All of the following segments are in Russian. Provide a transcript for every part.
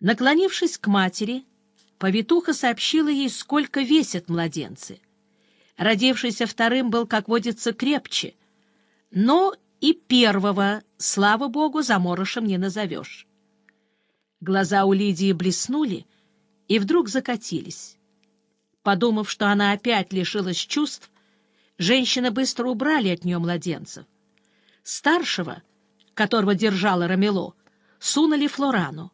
Наклонившись к матери, повитуха сообщила ей, сколько весят младенцы. Родившийся вторым был, как водится, крепче, но и первого, слава богу, заморышем не назовешь. Глаза у Лидии блеснули и вдруг закатились. Подумав, что она опять лишилась чувств, женщины быстро убрали от нее младенцев. Старшего, которого держала Рамело, сунули Флорану.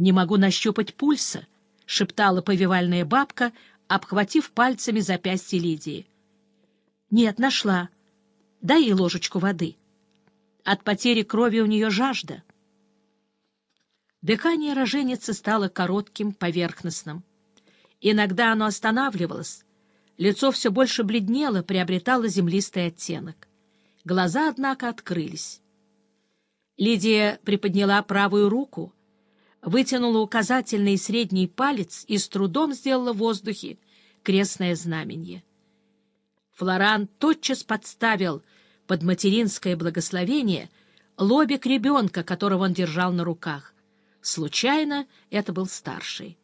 «Не могу нащупать пульса», — шептала повивальная бабка, обхватив пальцами запястье Лидии. «Нет, нашла. Дай ей ложечку воды. От потери крови у нее жажда». Дыхание роженицы стало коротким, поверхностным. Иногда оно останавливалось, лицо все больше бледнело, приобретало землистый оттенок. Глаза, однако, открылись. Лидия приподняла правую руку, вытянула указательный и средний палец и с трудом сделала в воздухе крестное знамение. Флоран тотчас подставил под материнское благословение лобик ребенка, которого он держал на руках. Случайно это был старший.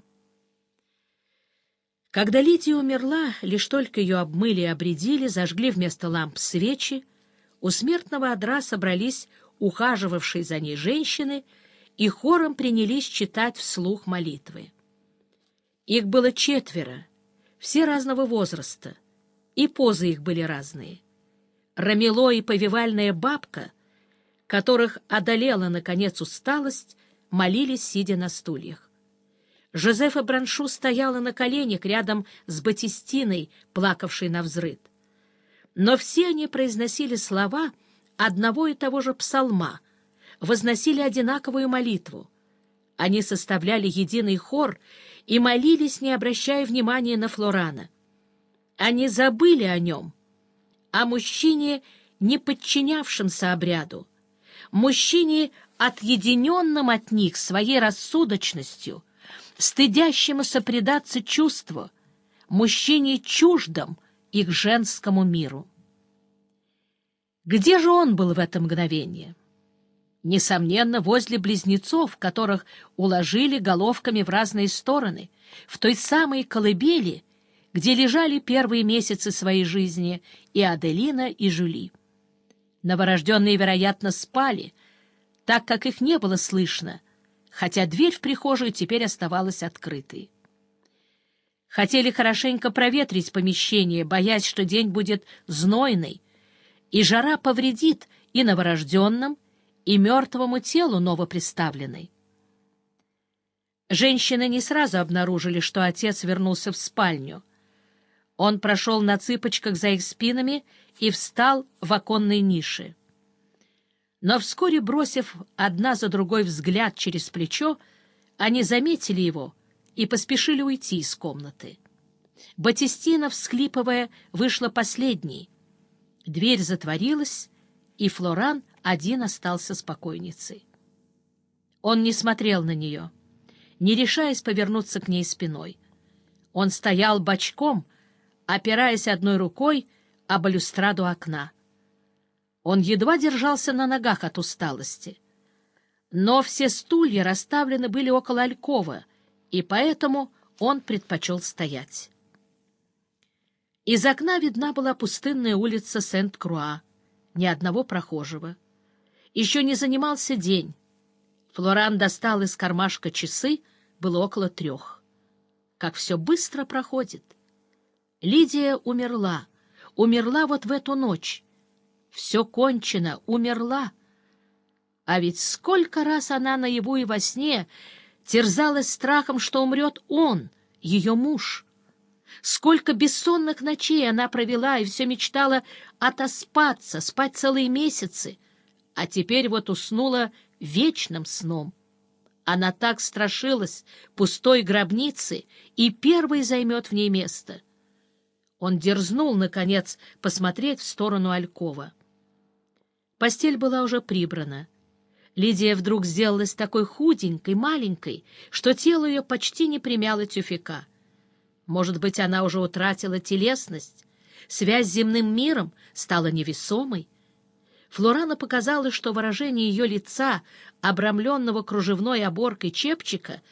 Когда Лидия умерла, лишь только ее обмыли и обредили, зажгли вместо ламп свечи, у смертного одра собрались ухаживавшие за ней женщины и хором принялись читать вслух молитвы. Их было четверо, все разного возраста, и позы их были разные. Рамило и повивальная бабка, которых одолела, наконец, усталость, молились, сидя на стульях. Жозефа Браншу стояла на коленях рядом с Батистиной, плакавшей на взрыд. Но все они произносили слова одного и того же псалма, возносили одинаковую молитву. Они составляли единый хор и молились, не обращая внимания на Флорана. Они забыли о нем, о мужчине, не подчинявшемся обряду, мужчине, отъединенном от них своей рассудочностью, стыдящемуся предаться чувству, мужчине чуждом их женскому миру. Где же он был в это мгновение? Несомненно, возле близнецов, которых уложили головками в разные стороны, в той самой колыбели, где лежали первые месяцы своей жизни и Аделина, и Жюли. Новорожденные, вероятно, спали, так как их не было слышно, хотя дверь в прихожую теперь оставалась открытой. Хотели хорошенько проветрить помещение, боясь, что день будет знойный, и жара повредит и новорожденным, и мертвому телу новоприставленной. Женщины не сразу обнаружили, что отец вернулся в спальню. Он прошел на цыпочках за их спинами и встал в оконной нише но вскоре, бросив одна за другой взгляд через плечо, они заметили его и поспешили уйти из комнаты. Батистина, всхлипывая, вышла последней. Дверь затворилась, и Флоран один остался с покойницей. Он не смотрел на нее, не решаясь повернуться к ней спиной. Он стоял бочком, опираясь одной рукой об балюстраду окна. Он едва держался на ногах от усталости. Но все стулья расставлены были около Алькова, и поэтому он предпочел стоять. Из окна видна была пустынная улица Сент-Круа, ни одного прохожего. Еще не занимался день. Флоран достал из кармашка часы, было около трех. Как все быстро проходит. Лидия умерла, умерла вот в эту ночь, все кончено, умерла. А ведь сколько раз она наяву и во сне терзалась страхом, что умрет он, ее муж. Сколько бессонных ночей она провела и все мечтала отоспаться, спать целые месяцы, а теперь вот уснула вечным сном. Она так страшилась пустой гробницы и первой займет в ней место. Он дерзнул, наконец, посмотреть в сторону Алькова. Постель была уже прибрана. Лидия вдруг сделалась такой худенькой, маленькой, что тело ее почти не примяло тюфяка. Может быть, она уже утратила телесность, связь с земным миром стала невесомой. Флорана показалось, что выражение ее лица, обрамленного кружевной оборкой чепчика,